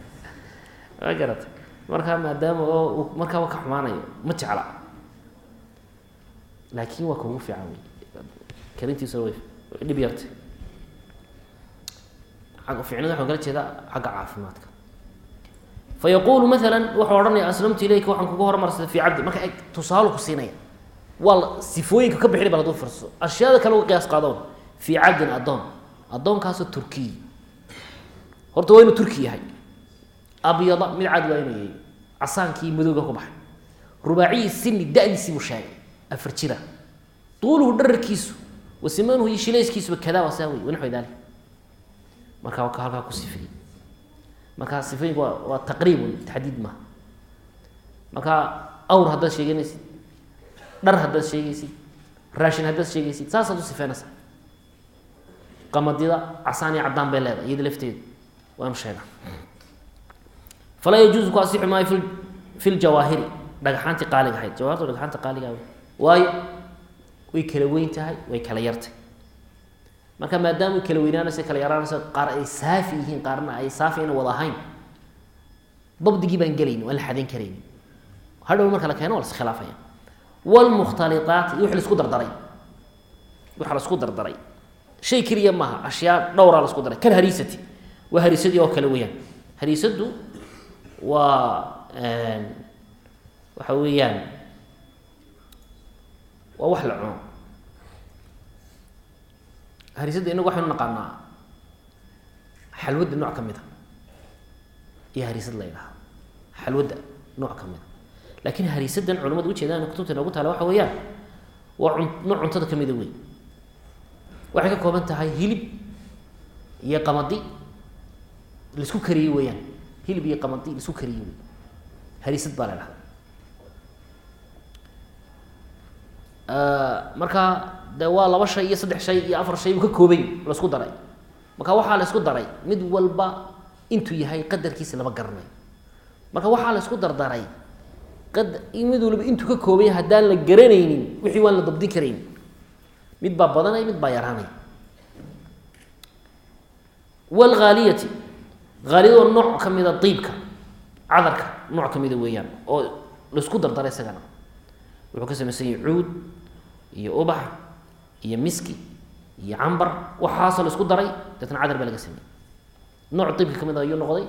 <laughs> Ma garata markaa maadaama uu markaaba ka xumaanayo ma jecla. Laakin waa ka ugu fiican wey karintiisuna way dhib yartay. Ficnada waxaan kala jeedaa xagga caafimaadka. Fa maala wuxuu odhanaya aslamtu ilayka waxaan kugu hormarsaday fii cabdi. Marka eg tusaalo ku siinaya. Waa sifooyinka ka bixinay bal haduu firso ashyaada kale uga qiyaas qaadoon fii cabdin addoon. Addoonkaasoo turkiy horta waa inuu turki yahay abyada mid cad waa inuu yahay casaankii madowga ku baxay. Rubaaciyi sini da-diisii buu sheegay. Afar jira. Tuuluhu dhararkiisu wasimanuhu iyo shilayskiisuba kadaa waa saa wey wanaxwi daalik markaa ka halkaa ku sifeeyey markaa sifooyinku waa waa taqriibun taxdiid maaha. Markaa awr haddaad sheeganaysid dhar haddaad sheegaysid raashin haddaad sheegaysid saasaad u sifeynaysaa qamadida casaan iyo caddaan bay leedahay iyada lafteedu. Waanu sheegaa falaa yajuusu ku asixi maayo fi ljawaahiri dhagaxaantii qaaliga ahayd jawahirtu dhagxaanta qaaliga waayo way kala weyn tahay way kala yartay marka maadaama kala weynaanaysa kala yaraanaysa qaar ay saafi yihiin qaarna ay saafi wada ahayn dabdigii baan gelayni waan la xadayn karayni hadhow marka la keeno waa las khilaafaya wlmukhtaliaati iyo wix la isku dardaray waxa la isku dardaray shay keliya maaha ashyaa dhowraa la isku daray kal hariisati waa hariisadii oo kale weyaan hariisadu waa waxa weeyaan waa wax la cuno. Hariisadda inagu waxaynu naqaanaa xalwadda nooc ka mid a iyo hariisad la ydhaha xalwadda nooc ka mid a. Lakin hariisadan culamadu ujeedaan kutubta noogu taala waxa weeyaan waa un nooc cuntada ka mida wey waxay ka kooban tahay hilib iyo qamadi la isku kariyey weeyaan hilib iyo qamadi la isku kariyey. Wey hariisad baa la marka de waa laba shay iyo saddex shay iyo afar shay uu ka koobay la isku daray. Marka waxaa la isku daray mid walba intuu yahay qadarkiisa lama garanayo. Marka waxaa la dardaray qad mid waliba intuu ka koobanya haddaan la garanaynin wixii waan la dabdin karaynin mid baa badanay mid baa yaraanay. Wlhaaliyati waa nooc ka mida diibka cadarka nooc ka mida weeyaan oo la isku dardaray isagana. Wuxuu ka samaysan yahay cuud iyo ubax iyo miski iyo cambar waxaasoo la isku daray deetna cadar baa laga sameeyey. Nooc diibka ka mid a ayuu noqday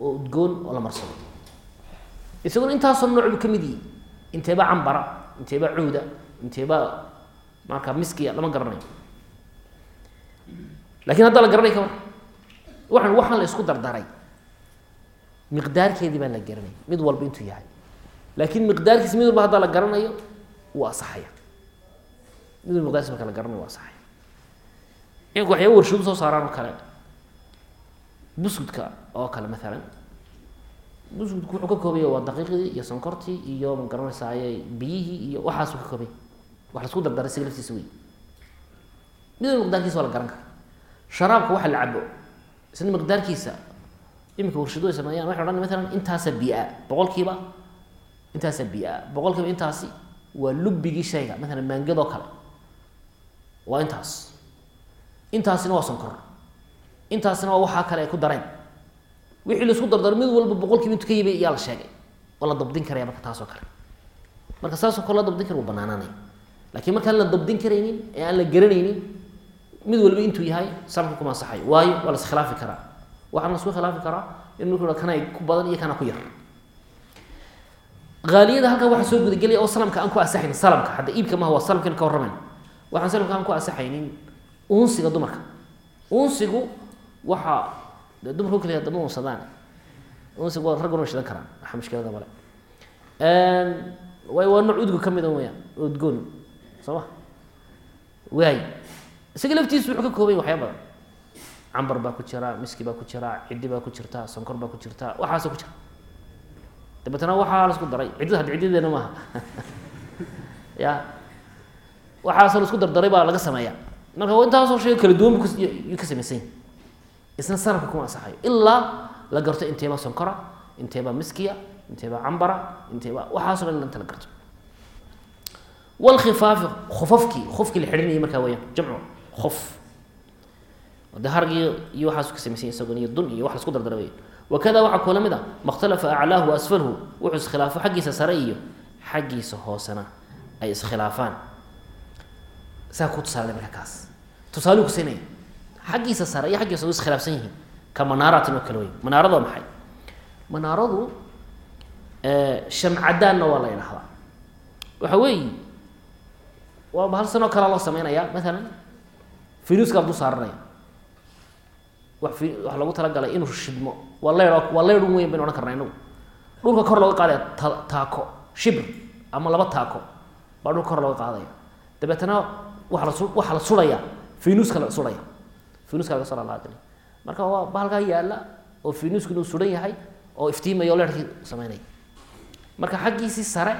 oo udgoon oo la marsado isaguna intaasoo nooc buu ka mid yihi inteeba cambara inteeba cuuda inteeba marka miskiya lama garanayo. Lakin haddaa la garanay ka war waxaan la isku dardaray. miqdaarkeedii baan la garanay mid walba intuu yahay. laakin miqdaarkiisa mid walba haddaa la garanayo wuu asaxaya mid walba marka la garanayo waa asaxaya imika waxyaaba warshadu soo saaraan oo kale buskudka oo kale maalan buskudku wuxuu ka koobaya waa daqiiqdii iyo sonkortii iyo ma biyihii iyo waxaasuu ka koobay. wax la dardaray siga laftiisa mid walba miqdaarkiisa waa la garan kara sharaabka waxa la cabo isna miqdaarkiisa imika warshadu ay sameeyaan waxay odhan maalan intaasa bia boqol kiiba intaasa bia boqol kiiba intaasi waa lubbigii shayga maalan maangadoo kale. Waa intaas. Intaasina waa sonkor. Intaasina waa waxaa kale ay ku dareen wixii la isku dardaro mid walba boqol kiiba intu ka yibay iyaa la sheegay. Waa la dabdin karaya marka taasoo kale. Marka saasoo kale la dabdin kara wuu banaanaanaya lakiin markaan la dabdin karaynin ee aan la garanaynin mid walba intuu yahay salka kuma ansaxayo waayo waa la iskhilaafi karaa. Waxaa la isku khilaafi karaa in marku ha kana ku badan iyo kana ku yar. Haaliyada halkan waxaa soo gudagelaya oo salamka aan ku asaxayn salamka hadda iibka maha waa salamkan ka warramayna waxaan salamkaan ku asaxaynin unsiga dumarka. Unsigu waxaa dee dumarku kaliya dama unsadaan unsigu waa ragguna way shidan karaan. Waxa mushkilada male. Way waa nooc udgu ka mida weyaan udgoon soo ma? Waay isaga laftiisu wuxuu ka kooban yahy waxyaa badan cambar baa ku jira miski baa ku jira ciddi baa ku jirta sonkor baa ku jirta waxaasoo ku jira. Dabeetana waxaa lasku daray. Ciddada hadda ciddadeena maaha. <laughs> Ya. Waxaasoo la isku dardaray baa laga sameeya marka intaasoo shay kala duwan bu ka samaysan yahy isna sarafka kuma ansaxayo. Ilaa la garto inteebaa sonkora inteebaa miskiya inteebaa cambara inteebaa waxaaso dhan inta la garto. Walkhifaafi khufafkii khufkii la xidhinayay markaa weyaan jamcu khuf de hargii iyo waxaasu ka samaysan yahy isagoon iyo dun iyo wax lasku dardara wey wakada waxaa kula mid a makhtalafa aclaahu asfalhu wuxuu iskhilaafo xaggiisa sare iyo xaggiisa hoosena ay iskhilaafaan. Saa ku tusaale marka kaas. Tusaaluu kusinaya xaggiisa sare iyo xaggiisa iskhilaafsan yihiin ka manaaratin oo kale wey manaaradu waa maxay? Manaaradu shamcadaanna waa la idhahdaa waxa weeye waaba hal sanoo kalea loo sameynaya maalan finuuska abduu saaranaya wa waxa lagu talagalay inuu shidmo waa leer waa weyn baynu odhan karna inagu dhulka kor looga qaadaya ta taako shibr ama laba taako baa dhulka kor looga qaadaya. Dabeetana waa las waxaa la suraya finuuska la suraya finuuska laga soo lalaadinay marka waa bahalkaa yaalla oo finuusku inuu suran yahay oo iftiimaya leerkii sameynaya marka xaggiisii sare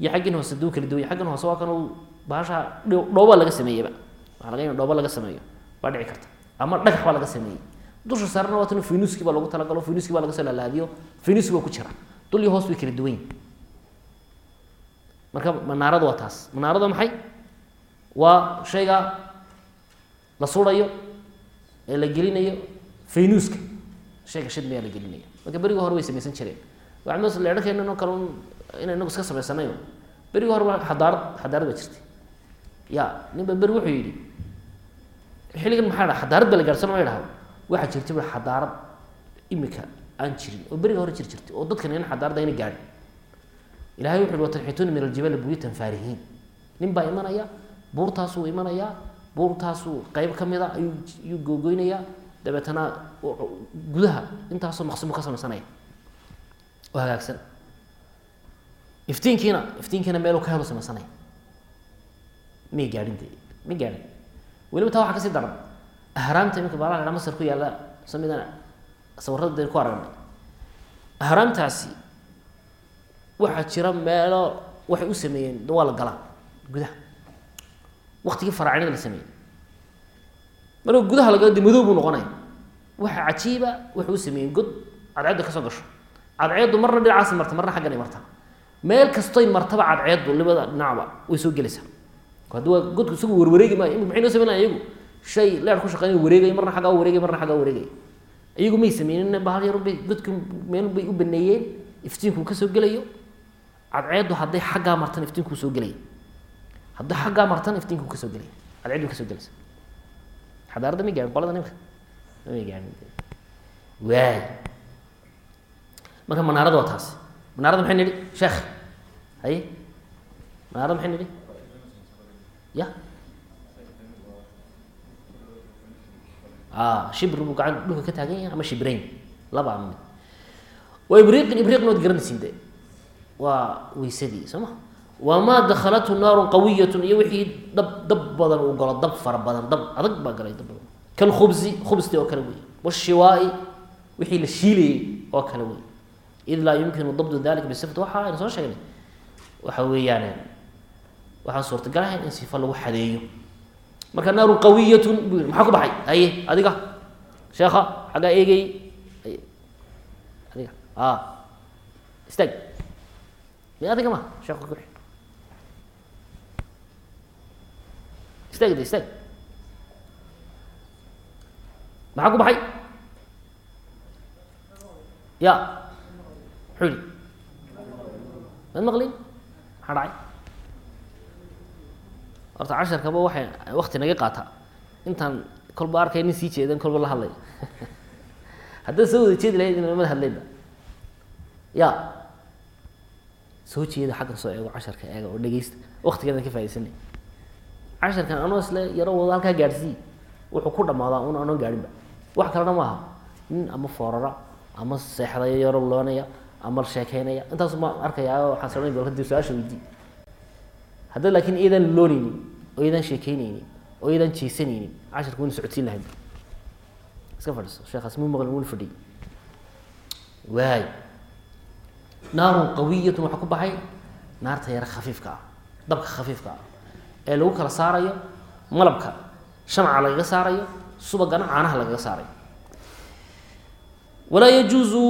iyo xaggiin hoose duu kala duwanya xaggan hoose waa kan uu bahasha dhooba laga sameeyeba waxa laga ina laga sameeyo baa dhici karta. Ama dhagax baa laga sameeyey. Dusha sarena waa tan finuuskii baa lagu talagalo finuuskii baa laga soo laalaadiyo finuuski waa ku jira. Dul iyo hoos way kala duwan yihiin marka manaaradu waa taas. Manaarada maxay? Waa shayga la surayo ee la gelinayo faynuuska shayga shidmayaa la gelinayo. Marka berigi hore way samaysan jireen. Waxaa mos leerarkeena inoo kale inay inagu iska samaysanayo berigi hore xadaarad xadaarad baa jirtay. Ya nin ba beri wuxuu yidhi xilligan maxaa dha xadaarad ba la gaarsan ma dhahdo waxaa jirta bu xadaarad imika aan jirin oo beriga hore jir jirtay oo dadkan in xadaarada ayna gaadhin. Ilahay wuxu watanxituuna min aljibali buyutan faarihiin. Nin baa imanaya buurtaasuu imanayaa buurtaasuu qeyb ka mida ayuu ayuu googoynayaa dabeetana gudaha intaasoo maqsimu ka samaysanaya. Oo hagaagsan. Iftiinkiina iftiinkiina meeluu ka helo samaysanaya. May gaadhin de may gaadhin weliba taa waxaa ka sii daran ahraamta iminka baalaha masar ku yaalla samidana sawirada daynu ku aragnay ahraamtaasi waxaa jira meelo waxay u sameeyeen waa la galaa gudaha. Waktigii faraacinada la sameeyey marka gudaha lagala de madow buu noqonaya. Waxa cajiiba waxay u sameeyeen god cadceedda ka soo gasho. Cadceeddu marna dhinacaasi marta marna xaggan ay martaa. Meel kastoy martaba cadceeddu labada dhinacba way soo gelaysaa waa godku isagu warwareegi maayo maxay noo sameynaya iyagu? Shay leer ku shaqeynay wareegay marna xaggaa wareegay marna xaggaa wareegay. Iyagu may sameynin bahal yarun bay godku meel bay u baneeyeen iftiinku ka soo gelayo. Cadceeddu hadday xaggaa martan iftiinku soo gelaya hadday xaggaa martan iftiinku ka soo gelaya cadceeddu ka soo gelaysa xadaaradda may gaarin qolada nimka may gaarin waay marka manaarada waa taas manaarada maxay nidhi? Sheekh. Haye? Manaarada maxay nidhi ya. Shibr buu gacan dhulka ka taagan yahay ama shibrayn laba mid wa ibriiqin ibriiqna waad garanaysiin de waa weysadii soo ma wamaa dakhalathu naarun qawiyatun iyo wixii dab dab badan uu galo dab fara badan dab adag baa galay dab badan. Kalkhubsi khubsti oo kale wey washiwaai wixii la shiilayay oo kale wey id laa yumkinu dabdu dalika bisifat waxa aynu soo sheegnay. Waxa weeyaan waxaan suurtagal ahayn in sifa lagu xadeeyo. Marka naarun qawiyatun buu yii maxaa ku baxay? Haye adiga? Sheekha xaggaa eegay. Adiga? A istaag. Mi adiga ma sheekha ku istaag de istaag. Maxaa ku baxay? Ya yihi maad maqlin maxaa dhacay horta casharkaba waxay wakti naga qaataa intaan kolba arkay nin sii jeedan kolba la hadlay. <laughs> Haddaad soo wada jeedi lahayd inamada hadlayba ya. Soo jeeda xaggan soo eego casharka eega oo dhegeysta waktigeedan ka faidaysanay casharkan anoo isle yaro wado halkaa gaadhsii wuxuu ku dhammaadaa un anoo gaadhinba. Wax kalena maaha. Nin ama foorara ama seexdaya yaro loonaya ama sheekeynaya intaasu ma waxaan sameyn bal haddii su'aasha weydii haddaad laakiin iyadan looneynin oo iyadan sheekeyneynin oo casharka wayna socodsiin lahayn iska fadhiiso sheekhaas muu maqlin wuna fadhiy waay naarun qawiyatun waxaa ku baxay naarta yare khafiifka ah dabka khafiifka ah ee lagu kala saarayo malabka shamca lagaga saarayo subagana caanaha lagaga saarayo walaa yajuuzu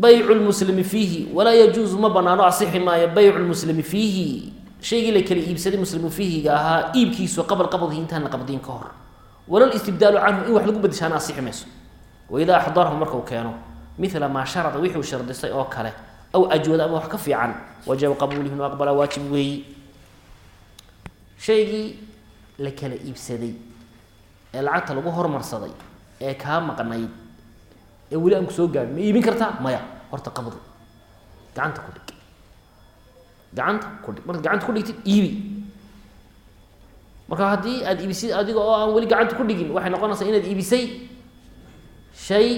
baycu lmuslimi fiihi walaa yajuuzu ma banaano asixi maayo baycu lmuslimi fiihi shaygii la kala iibsaday muslimu fiihiga ahaa iibkiisu qabl qabdihi intaan la qabdiin ka hor. Wala listibdaalu canhu in wax lagu bedeshaana asixi mayso. Waidaa axdarahu marka uu keeno mila maa sharada wixii uu shardisay oo kale aw ajwada ama wax ka fiican wajaba qabuulihi inu aqbala waajib weeyi shaygii la kala iibsaday ee lacagta lagu hormarsaday ee kaa maqnayd ee weli aan ku soo gaadhin ma iibin kartaa? Maya horta qabdi gacanta ku dhig gacanta ku dhig markaad gacanta ku dhigtid iibi. Marka haddii aada iibisid adiga oo aan weli gacanta ku dhigin waxay noqonaysaa inaad iibisay shay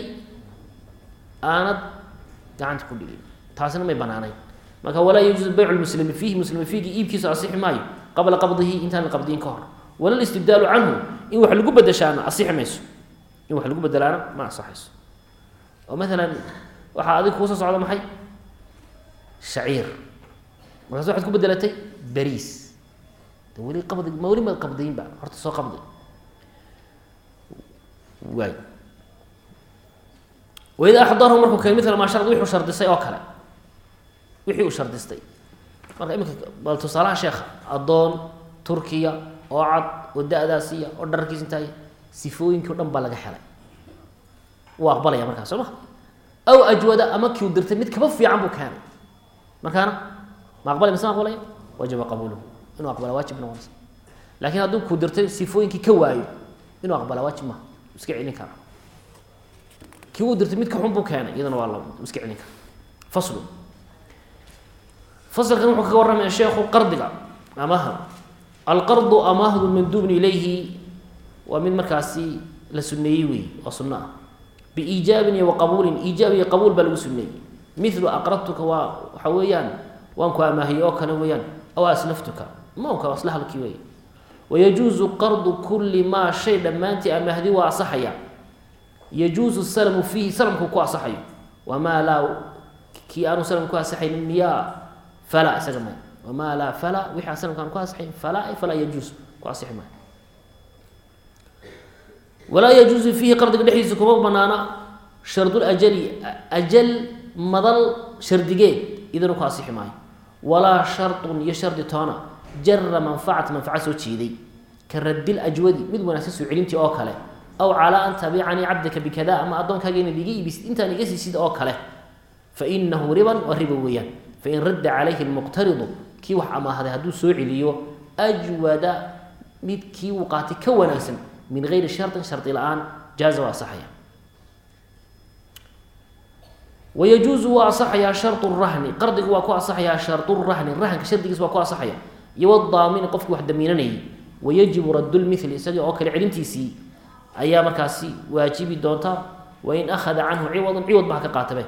aanad gacanta ku dhigin. Taasina may banaanayn. Marka walaa yajuuzu baycu lmuslimi fiihi muslimi fiigi iibkiisu asixi maayo qabla qabdihi intaan la qabdiin ka hor. Wala listibdaalu canhu in wax lagu bedeshaana asixi mayso. In wax lagu bedelaana ma asaxayso oo maalan waxaa adiga kuusoo socda maxay? Shaciir markaas waxaad ku bedelatay beriis de weli qabdi ma weli maad qabdiinba horta soo qabdi waay waida axdarahu markuu keen mila maa sharad wixuu shardisay oo kale wixii uu shardistay marka iminka bal tusaalaha sheekha addoon turkiya oo cad oo da-daasiya oo dhararkiis intaay sifooyinkii o dhan baa laga helay wuu aqbalaya markaa soo ma aw ajwada ama kiu dirtay mid kaba fiican buu keenay markaana ma aqbalay mise ma aqbalaya wajaba qabuuluhu inuu aqbala waajib noqonaysa laakiin hadduu ku dirtay sifooyinkii ka waayo inuu aqbala waajib maha iska celin kara kii uu dirtay mid ka xun buu keenay iyadana waa iska celin kara faslu faslkan wuxuu kaga warramaya sheekhu qardiga amaahda alqardu amaahdu manduubun ilayhi waa mid markaasi la suneeyey wey waa sunno ah biiijaabin iyo waqabuulin iijaab iyo qabuul baa lagu suneeyey milu aqradtuka waa waxa weeyaan waan ku amaahiyey oo kale weeyaan. Aw aslaftuka maunka asla halkii wey wayajuuzu qardu kuli maa shay dhammaantii amaahdi waa asaxaya. Yajuuzu salmu fiihi salamku ku asaxayo. Wamaa laa kii aanu salam ku asaxaynin miyaa fala isaga may. Wamaa laa fala wixii aan salamka aan ku asaxayn fala falaa yajuus ku asixi maayo walaa yajuusu fiihi qardiga dhexdiisa kuma banaana shardulajali ajal madal shardigeed idanu ku asixi maayo walaa shardun iyo shardi toona. Jara manfacata manfaca soo jeeday ka radil ajwadi mid wanaagsan soo celintii oo kale. Aw calaa an tabicanii cabdaka bikada ama addoonkaaga inaad iga iibisid intaan iga siisid oo kale. Fainahu riban waa riba weeyaan. Fain radda calayhi lmuqtaridu kii wax amaahaday hadduu soo celiyo ajwada mid kii uu qaatay ka wanaagsan min gayri shardin shardi la'aan jaaza waa asaxaya wayajuuzu waa asaxayaa shardu rahni qardigu waa ku asaxayaa shardu rahni rahanka shardigiis waa ku asaxaya iyo wadaamini qofkii wax damiinanayay wayajibu raddulmithli isagii oo kale celintiisii ayaa markaasi waajibi doonta wain akhada canhu ciwadan ciwad baa ka qaatabe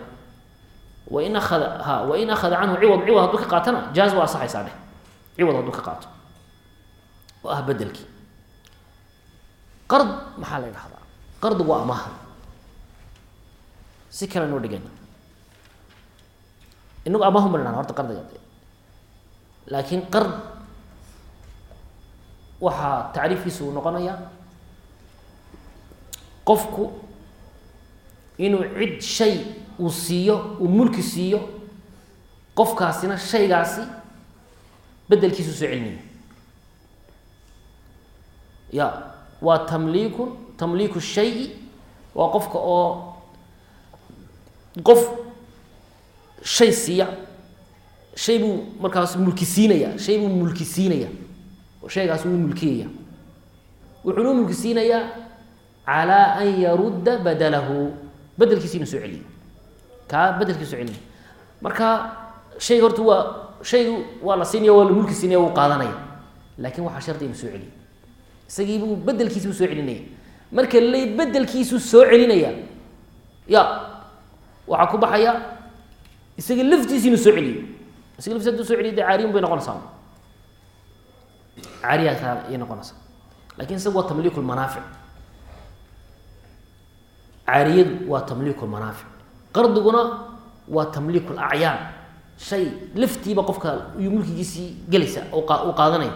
wain aada ha wain akhada canhu ciwad ciwad hadduu ka qaatana jaaz waa asaxaysaa dheh ciwad hadduu ka qaato oo ah bedelkii qard maxaa la ydhahdaa qardigu waa amaha si kale noo dhigana inagu ba dhahna horta qardiga laakiin qard waxaa tacriifkiisa uu noqonayaa qofku inuu cid shay uu siiyo uu mulki siiyo qofkaasina shaygaasi bedelkiisu soo celinaya ya waa tamliikun tamliiku shayi waa qofka oo qof shay siiya shay buu markaas mulki siinaya shay buu mulki siinaya shaygaas wuu mulkiyaya wuxuuna mulki siinayaa calaa an yarudda badalahu. Bedelkiisi inuu soo celiyo. Kaa bedelkiisu soo celinaya marka shayga horta waa shaygu waa la siinaya waa la mulki siinaya wuu qaadanaya. Laakin waxaa shardi soo celiyo isagiibuu bedelkiisibuu soo celinaya. Marka lay bedelkiisuu soo celinaya ya waxaa ku baxaya isaga laftiisi inuu soo celiyo. Isaga laftiis haduu soo celiyo de caariyun bay noqonaysaa. Caariyakaa ayay noqonaysaa. Lakin isaga waa tamliiku lmanaafic caariyadu waa tamliiku lmanaafic qardiguna waa tamliiku lacyaan shay laftiiba qofka iyuu mulkigiisii gelaysa uu qaadanaya.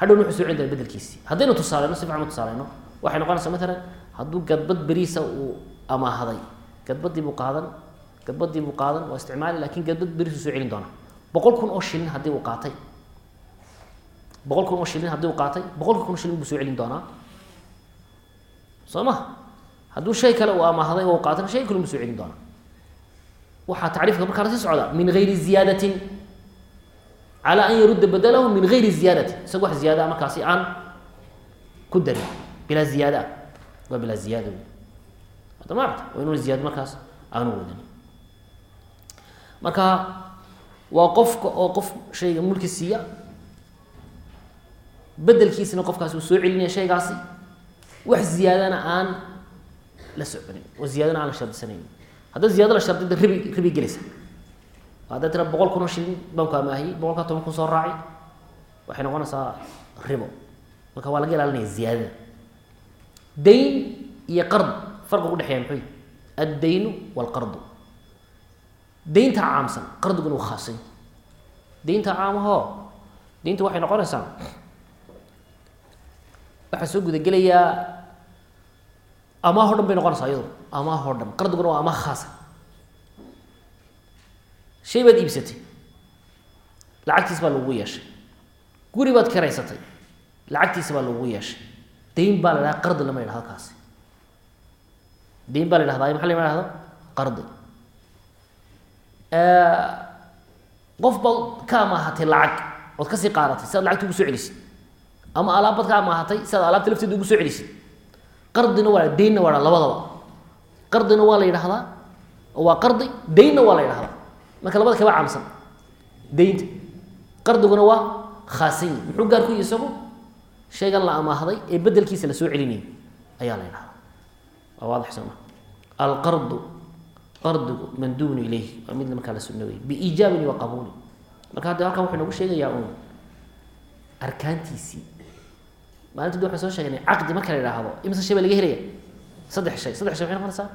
Hadhown wuxuu soo celin bedelkiisii haddaynu tusaaleyno si fiican u tusaaleyno waxay noqonaysaa matalan hadduu gadbad beriisa uu amaahaday gadbadii buu qaadan gadbadii buu qaadan waa isticmaali laakiin gadbad beriisuu soo celin doonaa boqol kun oo shilin haddii uu qaatay. Boqol kun oo shilin haddii uu qaatay boqolka kun oo shilin buu soo celin doonaa. Soo ma? Hadduu shay kale uu amaahday oo qaatana shay kale buu soo celin doonaa. Waxaa tacriifka markaa la sii socdaa. Min gayri ziyaadatin. Calى an yarudda badalahu min gayri ziyaadatin. Isaga wax ziyaada markaasi aan ku darin. Bilaa ziyaada. Waa bilaa ziyaada wey hadda ma arta waa inuna ziyaado markaas aanu wadin marka waa qofka oo qof shayga mulki siiya bedelkiisana qofkaasi uu soo celinaya shaygaasi wax ziyaadana aan la soconin oo ziyadana aan la shardisanayn hadda ziyado la shardida ribi ribi gelaysa. Hadday tira boqol kun oo shilin baan ku amaahiyey boqolkaa toban kun soo raaci waxay noqonaysaa ribo. Marka waa laga ilaalinaya ziyaadada. Dayn iyo qard farqiga udhexeeya muxuu yihi addaynu walqardu daynta caamsan qardiguna uu khaasay daynta caamahoo daynta waxay noqonaysaa. Waxaa soo gudagelayaa amaahoo dhan bay noqonaysaa iyadu. Amaahoo dhan qardiguna waa amaah khaasa shay baad iibsatay lacagtiis baa lagugu yeeshay. Guri baad karaysatay lacagtiisa baa lagugu yeeshay. Dayn baa la dhaha qardi lama yidhahdo kaasi dayn baa la yidhahdaa maxa lama yhahdo qardi qof baad ka amaahatay lacag ood ka sii qaadatay si lacagta ugu soo celisid ama alaabbaad ka amaahatay si aad alaabta lafteeda ugu soo celisid qardina waa daynna waa labadaba. Qardina waa la yidhahdaa oo waa qardi daynna waa la yidhahdaa marka labada kaba caamsan. Daynta qardiguna waa khaasanyi muxuu gaar ku yihi isagu? Shaygan la amaahday ee bedelkiisa la soo celinayay ayaa la yidhahdaa waa waadix sooma alqardu qardigu manduubun ilayh waa mid markaa la sunnaweyey biiijaabin wa qabuulin marka hadda halkan wuxuu noogu sheegayaa uun arkaantiisii maalinta d waxaan soo sheegnay caqdi marka la yidhaahdo imse shay baa laga helaya saddex shay saddex shay waxay noqonaysaa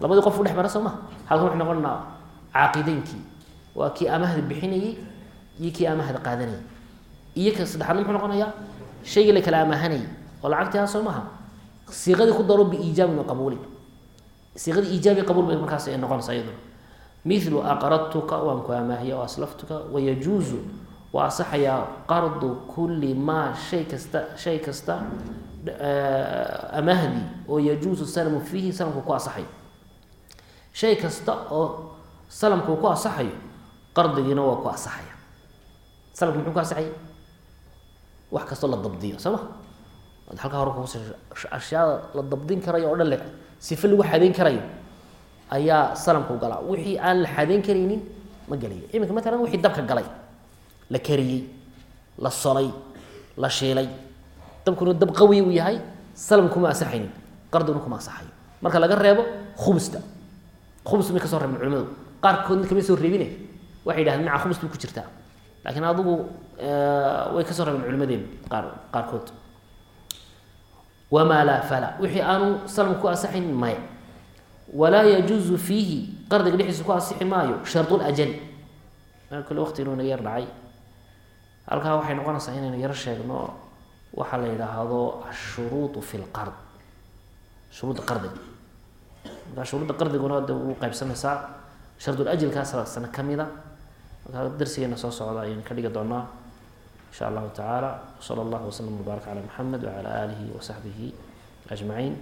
labadii qof u dhex mara soo ma halkan waxay noqonaa caaqideynkii waa kii amahda bixinayey iyo kii amahda qaadanayay iyo ka saddexaadna muxuu noqonayaa shaygii la kala amaahanayay oo lacagtii ah soo maha siiqadii ku daro biiijaabin wa qabuulin siiqadii iijaabi qabuul bay markaas ay noqonaysaa iyaduna milu aqradtuka waan ku amaahiya o aslaftuka wayajuuzu waa asaxayaa qardu kulli maa shay kasta shay kasta amahdii oo yajuusu salamu fiihi salamku ku asaxayo shay kasta oo salamku ku asaxayo qardigiina waa ku asaxaya salamku muxuu ku asaxaya wax kastoo la dabdiyo soo ma halkaa hore kuus ashyaada la dabdin karayo oo dhan le sife lagu xadeyn karayo ayaa salamku galaa wixii aan la xadeyn karaynin ma gelayo. Iminka matalan wixii dabka galay. La kariyey la solay la shiilay. Dabkuna dab qawi uu yahay salam kuma asaxaynin. Qardiguna kuma asaxayo marka laga reebo khubsta. Khubs may ka soo reebeen culimadu. Qaarkoodna kamay soo reebine. Waxay yidhahdeen maca khubs bay ku jirtaa. Laakiin adigu way ka soo reebeen culimadeena qaar qaarkood wamaa laa fala wixii aanu salam ku asaxaynin maya walaa yajuuzu fiihi qardiga dhexdiisa ku asixi maayo shardulajali kule waqti inuu naga yar dhacay halkaa waxay noqonaysaa inaynu yaro sheegno waxaa la yidhaahdo ashuruudu fi lqard shuruudda qardiga markaa shuruudda qardiguna de u qaybsamaysaa shardulajilkaas sana ka mida markaa darsigeena soo socda ayaynu ka dhigi doonaa insha allahu tacaala sala allahu wasalam wbaarak calaa maxamed wacala aalihi wasaxbihi ajmaciin